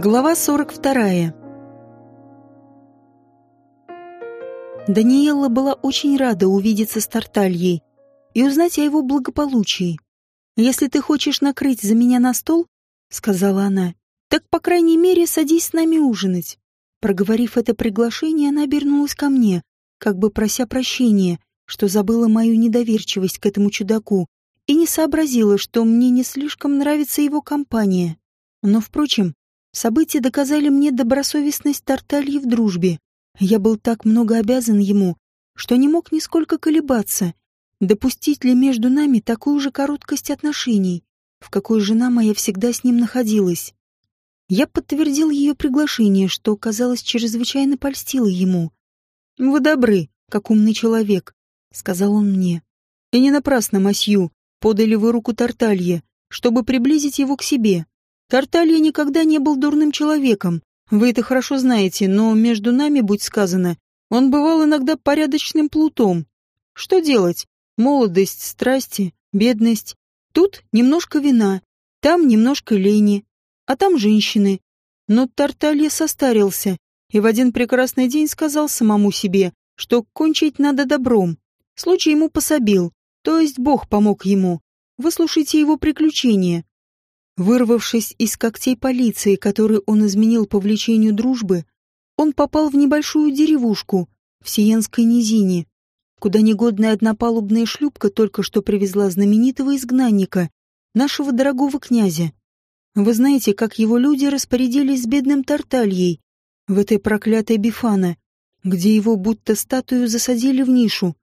Глава 42. Даниэлла была очень рада увидеться с Тартальей и узнать о его благополучии. «Если ты хочешь накрыть за меня на стол, — сказала она, — так, по крайней мере, садись с нами ужинать». Проговорив это приглашение, она обернулась ко мне, как бы прося прощения, что забыла мою недоверчивость к этому чудаку и не сообразила, что мне не слишком нравится его компания. Но, впрочем, события доказали мне добросовестность Тартальи в дружбе. Я был так много обязан ему, что не мог нисколько колебаться, допустить ли между нами такую же короткость отношений, в какой жена моя всегда с ним находилась. Я подтвердил ее приглашение, что, казалось, чрезвычайно польстило ему. «Вы добры, как умный человек», — сказал он мне. «И не напрасно, Масью, подали вы руку Тарталье, чтобы приблизить его к себе. Тарталья никогда не был дурным человеком, вы это хорошо знаете, но между нами, будь сказано, он бывал иногда порядочным плутом. Что делать? Молодость, страсти, бедность. Тут немножко вина, там немножко лени, а там женщины. Но Тарталья состарился и в один прекрасный день сказал самому себе, что кончить надо добром. Случай ему пособил, то есть Бог помог ему. Выслушайте его приключения. Вырвавшись из когтей полиции, которую он изменил по влечению дружбы, он попал в небольшую деревушку в Сиенской низине, куда негодная однопалубная шлюпка только что привезла знаменитого изгнанника, нашего дорогого князя. Вы знаете, как его люди распорядились с бедным Тартальей в этой проклятой Бифана, где его будто статую засадили в нишу,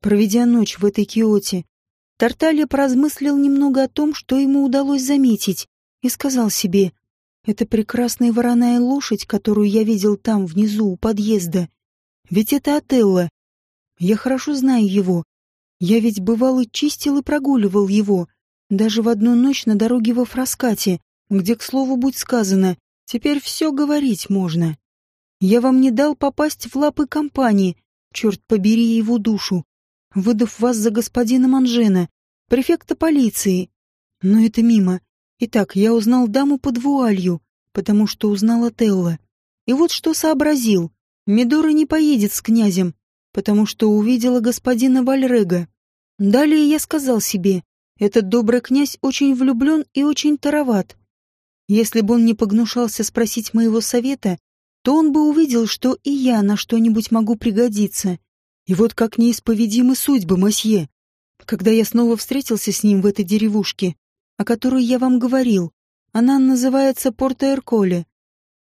проведя ночь в этой киоте. Тарталья поразмыслил немного о том, что ему удалось заметить, и сказал себе, «Это прекрасная вороная лошадь, которую я видел там, внизу, у подъезда. Ведь это Отелло. Я хорошо знаю его. Я ведь бывал и чистил и прогуливал его, даже в одну ночь на дороге во Фраскате, где, к слову, будь сказано, теперь все говорить можно. Я вам не дал попасть в лапы компании, черт побери его душу выдав вас за господина Манжена, префекта полиции. Но это мимо. Итак, я узнал даму под вуалью, потому что узнал Телла. И вот что сообразил. Медора не поедет с князем, потому что увидела господина Вальрега. Далее я сказал себе, этот добрый князь очень влюблен и очень тароват. Если бы он не погнушался спросить моего совета, то он бы увидел, что и я на что-нибудь могу пригодиться. И вот как неисповедимы судьбы, мосье. Когда я снова встретился с ним в этой деревушке, о которой я вам говорил, она называется Порто-Эрколе.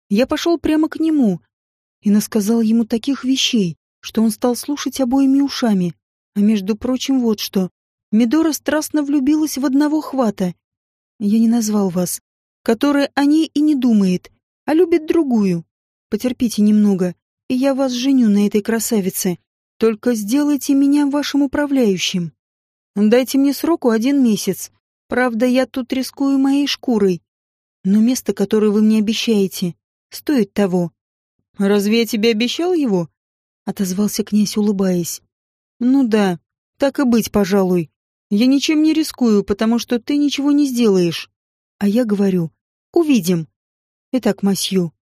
Я пошел прямо к нему и насказал ему таких вещей, что он стал слушать обоими ушами. А между прочим, вот что. Медора страстно влюбилась в одного хвата. Я не назвал вас. Которая о ней и не думает, а любит другую. Потерпите немного, и я вас женю на этой красавице. Только сделайте меня вашим управляющим. Дайте мне сроку один месяц. Правда, я тут рискую моей шкурой. Но место, которое вы мне обещаете, стоит того. Разве я тебе обещал его? Отозвался князь, улыбаясь. Ну да, так и быть, пожалуй. Я ничем не рискую, потому что ты ничего не сделаешь. А я говорю, увидим. Итак, масью,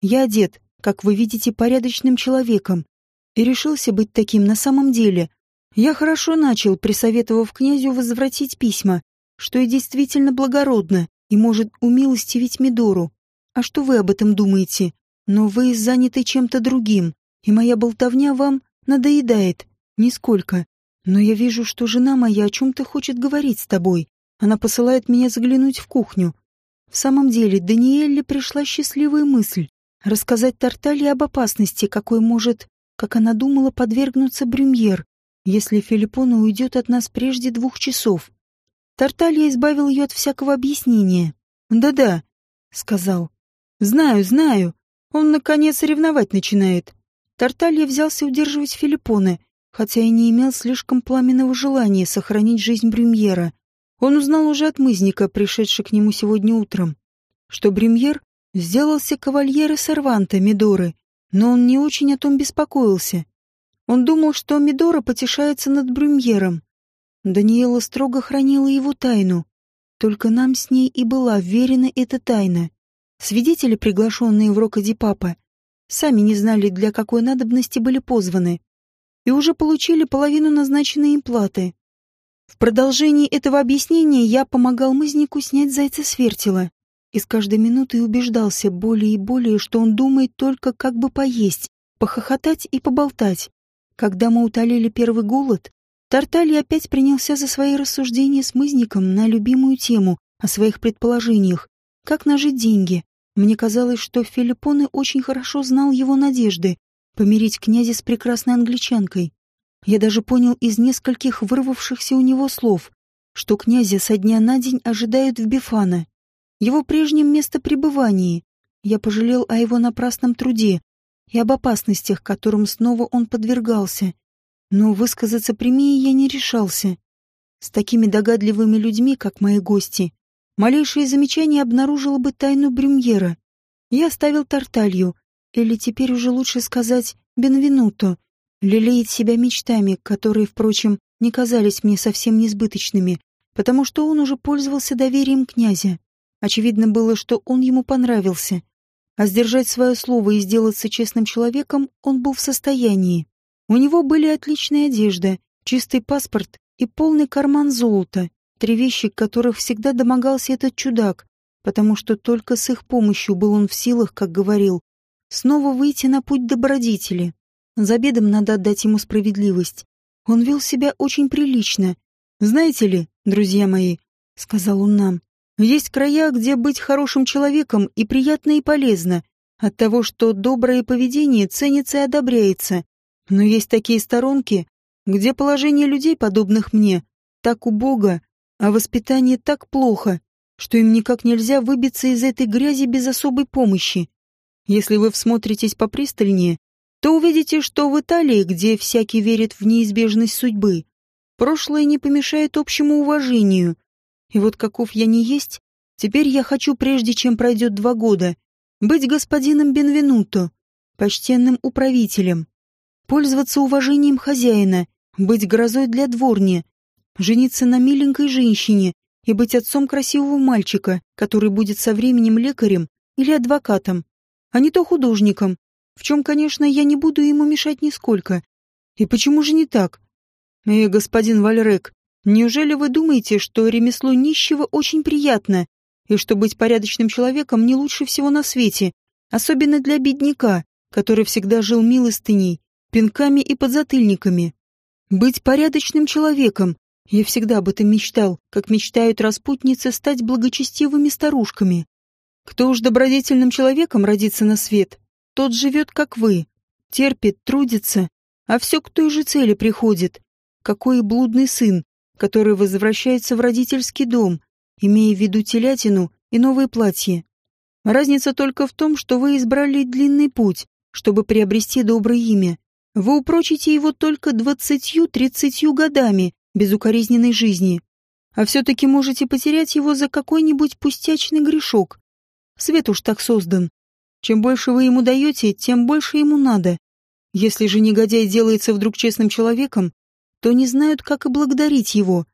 я одет, как вы видите, порядочным человеком, и решился быть таким на самом деле. Я хорошо начал, присоветовав князю возвратить письма, что и действительно благородно и может умилостивить Мидору. А что вы об этом думаете? Но вы заняты чем-то другим, и моя болтовня вам надоедает. Нисколько. Но я вижу, что жена моя о чем-то хочет говорить с тобой. Она посылает меня заглянуть в кухню. В самом деле, Даниэлле пришла счастливая мысль рассказать Тартали об опасности, какой может как она думала подвергнуться Брюмьер, если Филиппона уйдет от нас прежде двух часов. Тарталья избавил ее от всякого объяснения. «Да-да», — сказал. «Знаю, знаю. Он, наконец, ревновать начинает». Тарталья взялся удерживать Филиппона, хотя и не имел слишком пламенного желания сохранить жизнь Брюмьера. Он узнал уже от мызника, пришедшего к нему сегодня утром, что Брюмьер сделался кавальеро Серванта Медоры но он не очень о том беспокоился. Он думал, что Мидора потешается над Брюмьером. Даниэла строго хранила его тайну. Только нам с ней и была верена эта тайна. Свидетели, приглашенные в Рокоди Папа, сами не знали, для какой надобности были позваны, и уже получили половину назначенной им платы. В продолжении этого объяснения я помогал мызнику снять зайца с вертела, и с каждой минутой убеждался более и более, что он думает только как бы поесть, похохотать и поболтать. Когда мы утолили первый голод, Тарталья опять принялся за свои рассуждения с мызником на любимую тему о своих предположениях, как нажить деньги. Мне казалось, что Филиппоне очень хорошо знал его надежды помирить князя с прекрасной англичанкой. Я даже понял из нескольких вырвавшихся у него слов, что князя со дня на день ожидают в Бифана, его прежнем местопребывании. Я пожалел о его напрасном труде и об опасностях, которым снова он подвергался, но высказаться прямее я не решался. С такими догадливыми людьми, как мои гости, малейшее замечание обнаружило бы тайну Брюмьера. Я оставил Тарталью, или теперь уже лучше сказать Бенвенуто, лелеять себя мечтами, которые, впрочем, не казались мне совсем несбыточными, потому что он уже пользовался доверием князя. Очевидно было, что он ему понравился, а сдержать свое слово и сделаться честным человеком он был в состоянии. У него были отличная одежда, чистый паспорт и полный карман золота, три вещи, которых всегда домогался этот чудак, потому что только с их помощью был он в силах, как говорил, снова выйти на путь добродетели. За обедом надо отдать ему справедливость. Он вел себя очень прилично. «Знаете ли, друзья мои», — сказал он нам, — «есть края, где быть хорошим человеком и приятно, и полезно, от того, что доброе поведение ценится и одобряется, но есть такие сторонки, где положение людей, подобных мне, так убого, а воспитание так плохо, что им никак нельзя выбиться из этой грязи без особой помощи. Если вы всмотритесь попристальнее, то увидите, что в Италии, где всякий верит в неизбежность судьбы, прошлое не помешает общему уважению. И вот каков я не есть, теперь я хочу, прежде чем пройдет два года, быть господином Бенвенуто, почтенным управителем, пользоваться уважением хозяина, быть грозой для дворни, жениться на миленькой женщине и быть отцом красивого мальчика, который будет со временем лекарем или адвокатом, а не то художником, в чем, конечно, я не буду ему мешать нисколько. И почему же не так? Э, господин Вальрек, неужели вы думаете, что ремесло нищего очень приятно, и что быть порядочным человеком не лучше всего на свете, особенно для бедняка, который всегда жил милостыней, пинками и подзатыльниками. Быть порядочным человеком. Я всегда об этом мечтал, как мечтают распутницы стать благочестивыми старушками. Кто уж добродетельным человеком родится на свет, тот живет, как вы, терпит, трудится, а все к той же цели приходит. Какой блудный сын, который возвращается в родительский дом, имея в виду телятину и новое платье. Разница только в том, что вы избрали длинный путь, чтобы приобрести доброе имя, вы упрочите его только двадцатью-тридцатью годами безукоризненной жизни, а все-таки можете потерять его за какой-нибудь пустячный грешок. Свет уж так создан. Чем больше вы ему даете, тем больше ему надо. Если же негодяй делается вдруг честным человеком, то не знают, как и благодарить его.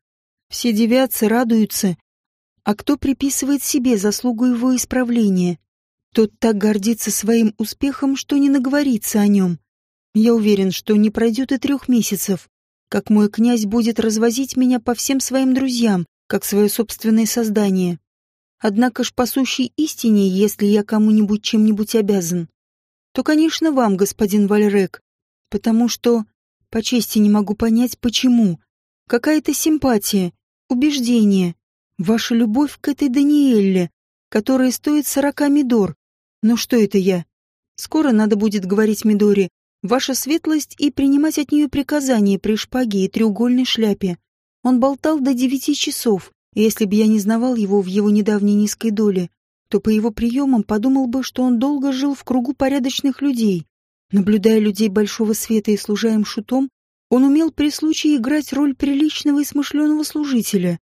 Все девятся, радуются. А кто приписывает себе заслугу его исправления? Тот так гордится своим успехом, что не наговорится о нем. Я уверен, что не пройдет и трех месяцев, как мой князь будет развозить меня по всем своим друзьям, как свое собственное создание. Однако ж по сущей истине, если я кому-нибудь чем-нибудь обязан, то, конечно, вам, господин Вальрек, потому что по чести не могу понять, почему. Какая-то симпатия, убеждение, ваша любовь к этой Даниэлле, которая стоит сорока мидор. Но что это я? Скоро надо будет говорить Мидоре, Ваша светлость и принимать от нее приказания при шпаге и треугольной шляпе. Он болтал до девяти часов, и если бы я не знавал его в его недавней низкой доле, то по его приемам подумал бы, что он долго жил в кругу порядочных людей. Наблюдая людей большого света и служа им шутом, он умел при случае играть роль приличного и смышленого служителя.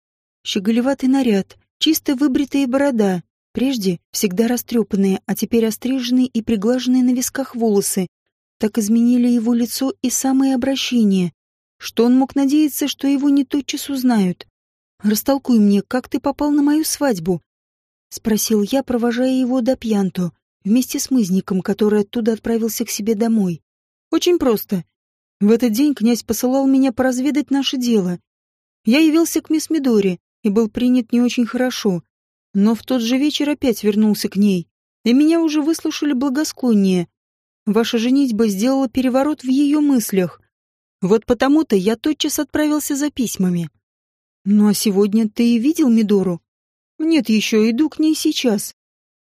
Щеголеватый наряд, чисто выбритая борода, прежде всегда растрепанные, а теперь остриженные и приглаженные на висках волосы, так изменили его лицо и самое обращение, что он мог надеяться, что его не тотчас узнают. Растолкуй мне, как ты попал на мою свадьбу. — спросил я, провожая его до Пьянту, вместе с мызником, который оттуда отправился к себе домой. «Очень просто. В этот день князь посылал меня поразведать наше дело. Я явился к мисс Мидори и был принят не очень хорошо, но в тот же вечер опять вернулся к ней, и меня уже выслушали благосклоннее. Ваша женитьба сделала переворот в ее мыслях. Вот потому-то я тотчас отправился за письмами. Ну а сегодня ты и видел Мидору? Нет, еще иду к ней сейчас.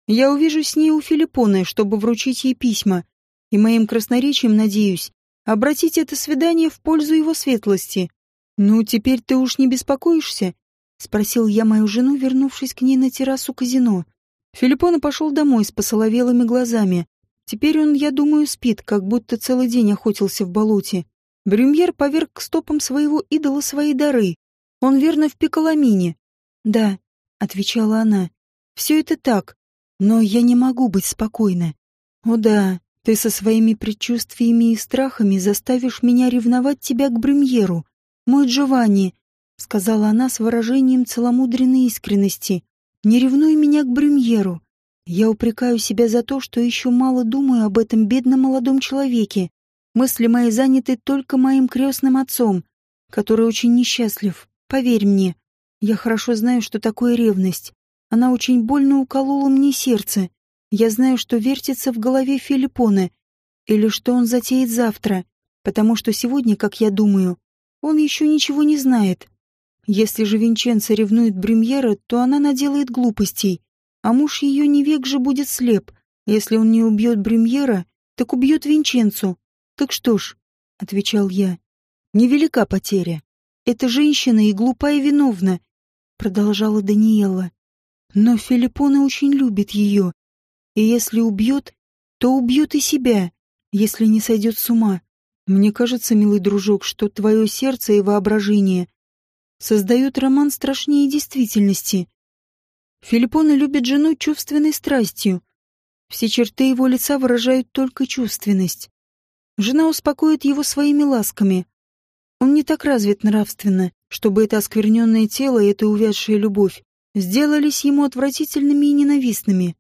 Я увижу с ней у Филиппоны, чтобы вручить ей письма, и моим красноречием, надеюсь, обратить это свидание в пользу его светлости. Ну, теперь ты уж не беспокоишься? Спросил я мою жену, вернувшись к ней на террасу казино. Филиппона пошел домой с посоловелыми глазами. Теперь он, я думаю, спит, как будто целый день охотился в болоте. Брюмьер поверг к стопам своего идола свои дары. Он верно в Пиколамине. Да, отвечала она. Все это так, но я не могу быть спокойна. О да, ты со своими предчувствиями и страхами заставишь меня ревновать тебя к Брюмьеру. Мой Джованни, сказала она с выражением целомудренной искренности. Не ревнуй меня к Брюмьеру. Я упрекаю себя за то, что еще мало думаю об этом бедном молодом человеке. Мысли мои заняты только моим крестным отцом, который очень несчастлив. Поверь мне, я хорошо знаю, что такое ревность. Она очень больно уколола мне сердце. Я знаю, что вертится в голове Филиппоне, или что он затеет завтра, потому что сегодня, как я думаю, он еще ничего не знает. Если же Винченцо ревнует Брюмьера, то она наделает глупостей, а муж ее не век же будет слеп. Если он не убьет Брюмьера, так убьет Винченцу. Так что ж, — отвечал я, — невелика потеря. Эта женщина и глупа и виновна, — продолжала Даниэла. Но Филиппоне очень любит ее, и если убьет, то убьет и себя, если не сойдет с ума. Мне кажется, милый дружок, что твое сердце и воображение создают роман страшнее действительности. Филиппоне любит жену чувственной страстью. Все черты его лица выражают только чувственность. Жена успокоит его своими ласками. Он не так развит нравственно, чтобы это оскверненное тело и эта увядшая любовь сделались ему отвратительными и ненавистными.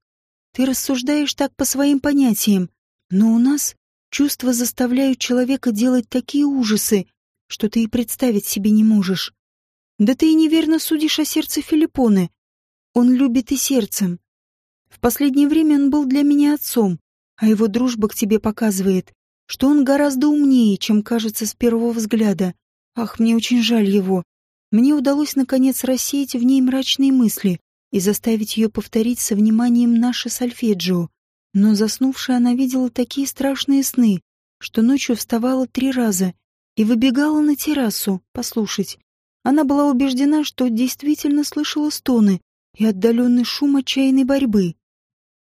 Ты рассуждаешь так по своим понятиям, но у нас чувства заставляют человека делать такие ужасы, что ты и представить себе не можешь. Да ты и неверно судишь о сердце Филиппоны. Он любит и сердцем. В последнее время он был для меня отцом, а его дружба к тебе показывает, что он гораздо умнее, чем кажется с первого взгляда. Ах, мне очень жаль его. Мне удалось, наконец, рассеять в ней мрачные мысли и заставить ее повторить со вниманием наше сольфеджио. Но заснувшая она видела такие страшные сны, что ночью вставала три раза и выбегала на террасу послушать, она была убеждена, что действительно слышала стоны и отдаленный шум отчаянной борьбы.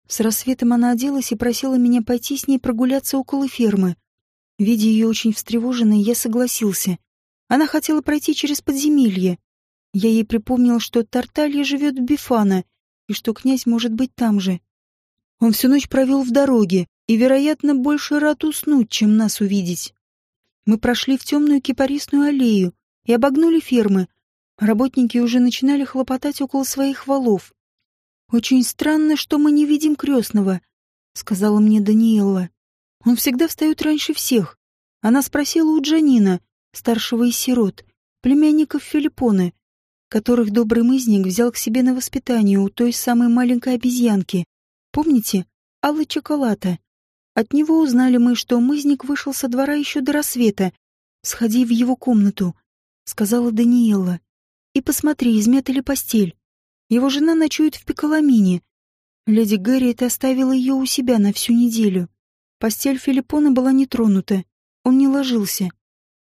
С рассветом она оделась и просила меня пойти с ней прогуляться около фермы. Видя ее очень встревоженной, я согласился. Она хотела пройти через подземелье. Я ей припомнил, что Тарталья живет в Бифана и что князь может быть там же. Он всю ночь провел в дороге и, вероятно, больше рад уснуть, чем нас увидеть. Мы прошли в темную кипарисную аллею, и обогнули фермы. Работники уже начинали хлопотать около своих валов. «Очень странно, что мы не видим крестного», — сказала мне Даниэлла. «Он всегда встает раньше всех». Она спросила у Джанина, старшего из сирот, племянников Филиппоны, которых добрый мызник взял к себе на воспитание у той самой маленькой обезьянки. Помните? Алла Чоколата. От него узнали мы, что мызник вышел со двора еще до рассвета. Сходи в его комнату сказала Даниэла. «И посмотри, измята ли постель. Его жена ночует в Пиколамине. Леди Гарриет оставила ее у себя на всю неделю. Постель Филиппона была не тронута. Он не ложился.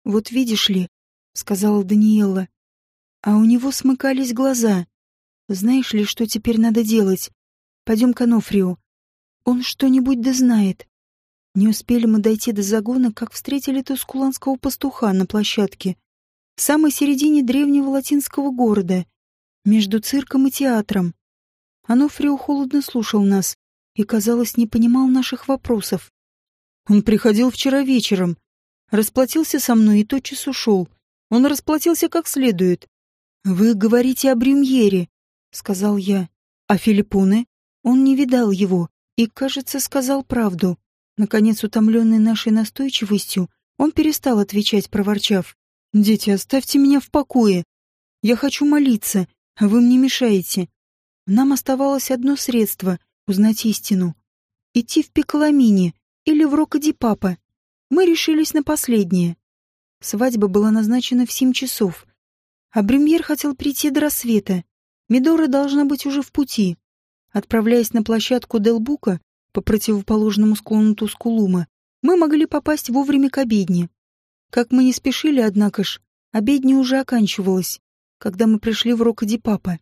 «Вот видишь ли», — сказала Даниэла, — «а у него смыкались глаза. Знаешь ли, что теперь надо делать? Пойдем к Анофрио. Он что-нибудь да знает». Не успели мы дойти до загона, как встретили тускуланского пастуха на площадке в самой середине древнего латинского города, между цирком и театром. Анофрио холодно слушал нас и, казалось, не понимал наших вопросов. Он приходил вчера вечером, расплатился со мной и тотчас ушел. Он расплатился как следует. «Вы говорите о Брюмьере», — сказал я. А Филиппоне? Он не видал его и, кажется, сказал правду. Наконец, утомленный нашей настойчивостью, он перестал отвечать, проворчав. «Дети, оставьте меня в покое. Я хочу молиться, а вы мне мешаете». Нам оставалось одно средство — узнать истину. Идти в Пиколамине или в Рокоди-Папа. Мы решились на последнее. Свадьба была назначена в семь часов, а Бремьер хотел прийти до рассвета. Медора должна быть уже в пути. Отправляясь на площадку Делбука по противоположному склону Тускулума, мы могли попасть вовремя к обедне. Как мы не спешили, однако ж, обедня уже оканчивалась, когда мы пришли в Рокоди-Папа.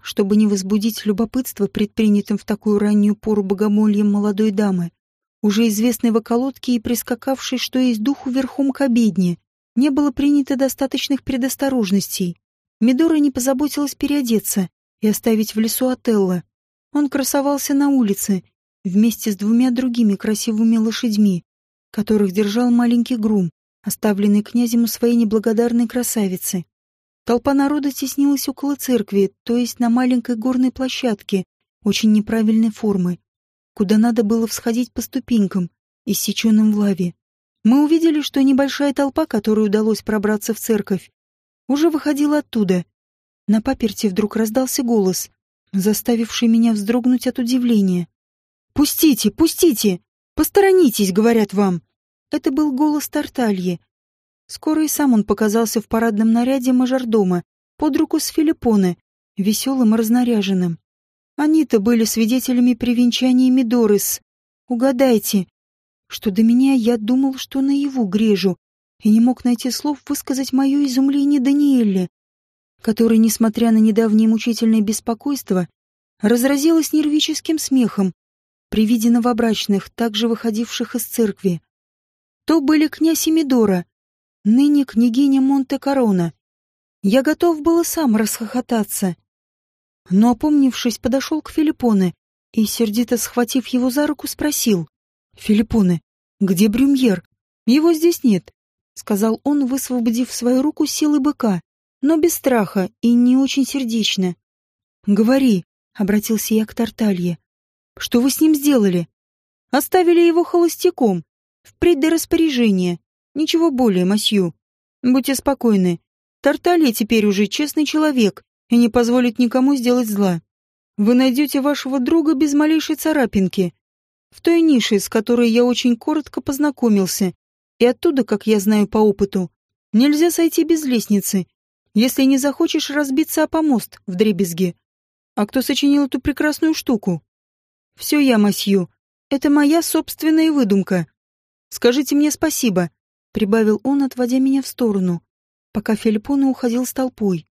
Чтобы не возбудить любопытство предпринятым в такую раннюю пору богомольем молодой дамы, уже известной в околотке и прискакавшей, что есть духу верхом к обедне, не было принято достаточных предосторожностей. Медора не позаботилась переодеться и оставить в лесу Отелло. Он красовался на улице вместе с двумя другими красивыми лошадьми, которых держал маленький грум, оставленный князем у своей неблагодарной красавицы. Толпа народа теснилась около церкви, то есть на маленькой горной площадке, очень неправильной формы, куда надо было всходить по ступенькам, иссеченным в лаве мы увидели, что небольшая толпа, которой удалось пробраться в церковь, уже выходила оттуда. На паперти вдруг раздался голос, заставивший меня вздрогнуть от удивления. «Пустите, пустите! Посторонитесь, говорят вам!» Это был голос Тартальи. Скоро и сам он показался в парадном наряде мажордома, под руку с Филиппоне, веселым и разнаряженным. Они-то были свидетелями при венчании Мидорис. Угадайте, что до меня я думал, что наяву грежу, и не мог найти слов высказать мое изумление Даниэле, который, несмотря на недавнее мучительное беспокойство, разразилась нервическим смехом при виде новобрачных, также выходивших из церкви. То были князь Эмидора, ныне княгиня Монте-Корона. Я готов был сам расхохотаться. Но, опомнившись, подошел к Филиппоне и, сердито схватив его за руку, спросил. «Филиппоне, где Брюмьер? Его здесь нет», — сказал он, высвободив свою руку силы быка, но без страха и не очень сердечно. «Говори», — обратился я к Тарталье, — «что вы с ним сделали?» «Оставили его холостяком, впредь до распоряжения. Ничего более, масью. Будьте спокойны. Тарталья теперь уже честный человек и не позволит никому сделать зла. Вы найдете вашего друга без малейшей царапинки, в той нише, с которой я очень коротко познакомился, и оттуда, как я знаю по опыту, нельзя сойти без лестницы, если не захочешь разбиться о помост в дребезге. А кто сочинил эту прекрасную штуку? Все я, масью. Это моя собственная выдумка. Скажите мне спасибо, прибавил он, отводя меня в сторону, пока Филиппона уходил с толпой.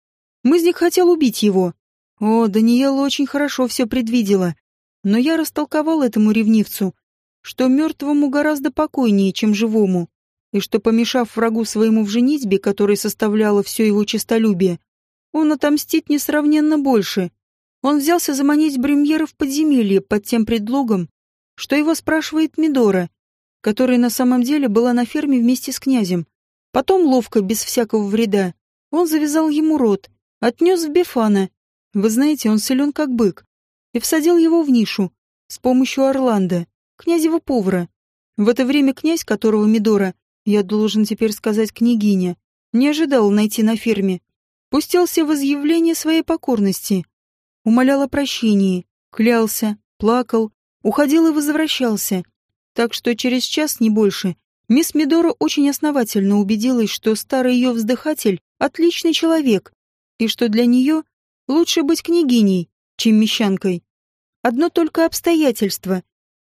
Мызник хотел убить его. О, Даниэла очень хорошо все предвидела. Но я растолковал этому ревнивцу, что мертвому гораздо покойнее, чем живому, и что, помешав врагу своему в женитьбе, которой составляло все его честолюбие, он отомстит несравненно больше. Он взялся заманить Бремьера в подземелье под тем предлогом, что его спрашивает Мидора, которая на самом деле была на ферме вместе с князем. Потом, ловко, без всякого вреда, он завязал ему рот, отнес в Бефана. Вы знаете, он силен как бык и всадил его в нишу с помощью Орландо, князева повара. В это время князь, которого Мидора, я должен теперь сказать княгиня, не ожидал найти на ферме, пустился в изъявление своей покорности, умолял о прощении, клялся, плакал, уходил и возвращался. Так что через час, не больше, мисс Мидора очень основательно убедилась, что старый ее вздыхатель — отличный человек, и что для нее лучше быть княгиней, чем мещанкой. Одно только обстоятельство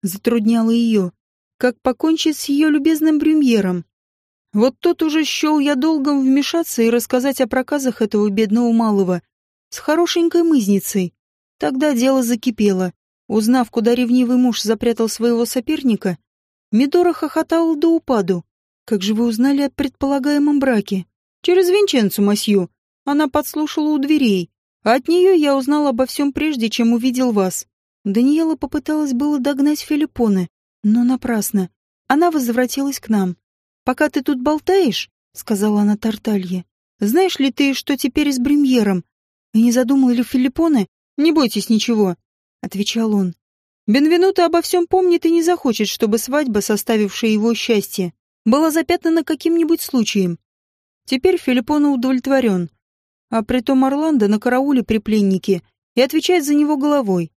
затрудняло ее, как покончить с ее любезным брюмьером. Вот тот уже счел я долгом вмешаться и рассказать о проказах этого бедного малого с хорошенькой мызницей. Тогда дело закипело. Узнав, куда ревнивый муж запрятал своего соперника, Мидора хохотала до упаду. «Как же вы узнали о предполагаемом браке?» «Через Винченцу, масью. Она подслушала у дверей. А от нее я узнал обо всем прежде, чем увидел вас. Даниэла попыталась было догнать Филиппоне, но напрасно. Она возвратилась к нам. «Пока ты тут болтаешь», — сказала она Тарталье, — «знаешь ли ты, что теперь с Бремьером? И не задумал ли Филиппоне «Не бойтесь ничего», — отвечал он. «Бенвенуто обо всем помнит и не захочет, чтобы свадьба, составившая его счастье, была запятнана каким-нибудь случаем. Теперь Филиппона удовлетворен, а притом Орландо на карауле при пленнике и отвечает за него головой.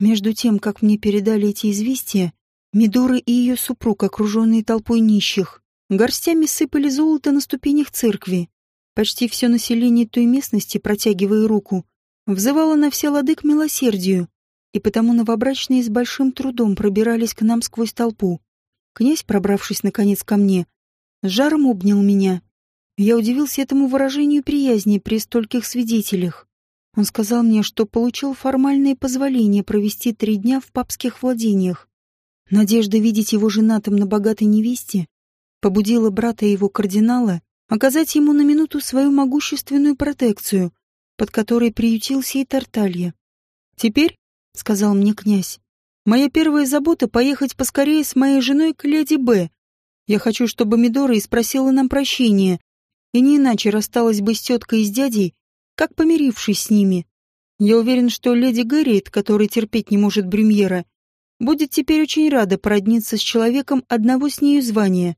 Между тем, как мне передали эти известия, Мидора и ее супруг, окруженные толпой нищих, горстями сыпали золото на ступенях церкви. Почти все население той местности, протягивая руку, взывало на все лады к милосердию, и потому новобрачные с большим трудом пробирались к нам сквозь толпу. Князь, пробравшись наконец ко мне, с жаром обнял меня. Я удивился этому выражению приязни при стольких свидетелях. Он сказал мне, что получил формальное позволение провести три дня в папских владениях. Надежда видеть его женатым на богатой невесте побудила брата его кардинала оказать ему на минуту свою могущественную протекцию, под которой приютился и Тарталья. «Теперь», — сказал мне князь, — «моя первая забота — поехать поскорее с моей женой к леди Б. Я хочу, чтобы Мидора испросила нам прощения, и не иначе рассталась бы с теткой и с дядей, как помирившись с ними. Я уверен, что леди Гэрриет, которая терпеть не может Брюмьера, будет теперь очень рада породниться с человеком одного с нею звания.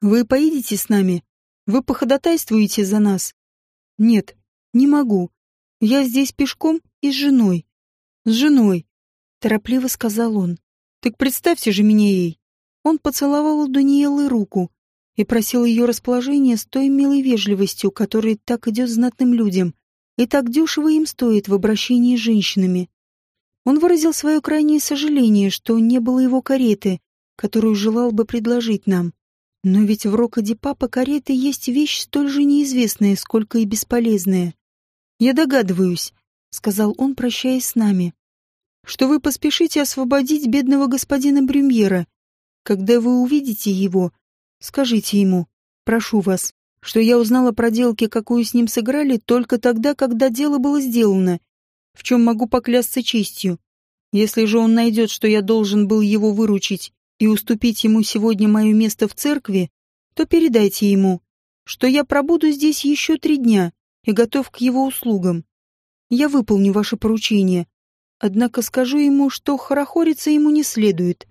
Вы поедете с нами? Вы походатайствуете за нас? Нет, не могу. Я здесь пешком и с женой. С женой, торопливо сказал он. Так представьте же меня ей. Он поцеловал Даниэлы руку и просил ее расположения с той милой вежливостью, которая так идет знатным людям и так дешево им стоит в обращении с женщинами. Он выразил свое крайнее сожаление, что не было его кареты, которую желал бы предложить нам. Но ведь в Рокоде Папа кареты есть вещь столь же неизвестная, сколько и бесполезная. «Я догадываюсь», — сказал он, прощаясь с нами, «что вы поспешите освободить бедного господина Брюмьера. Когда вы увидите его, скажите ему, прошу вас, что я узнала про делки, какую с ним сыграли, только тогда, когда дело было сделано, в чем могу поклясться честью. Если же он найдет, что я должен был его выручить и уступить ему сегодня мое место в церкви, то передайте ему, что я пробуду здесь еще три дня и готов к его услугам. Я выполню ваше поручение, однако скажу ему, что хорохориться ему не следует,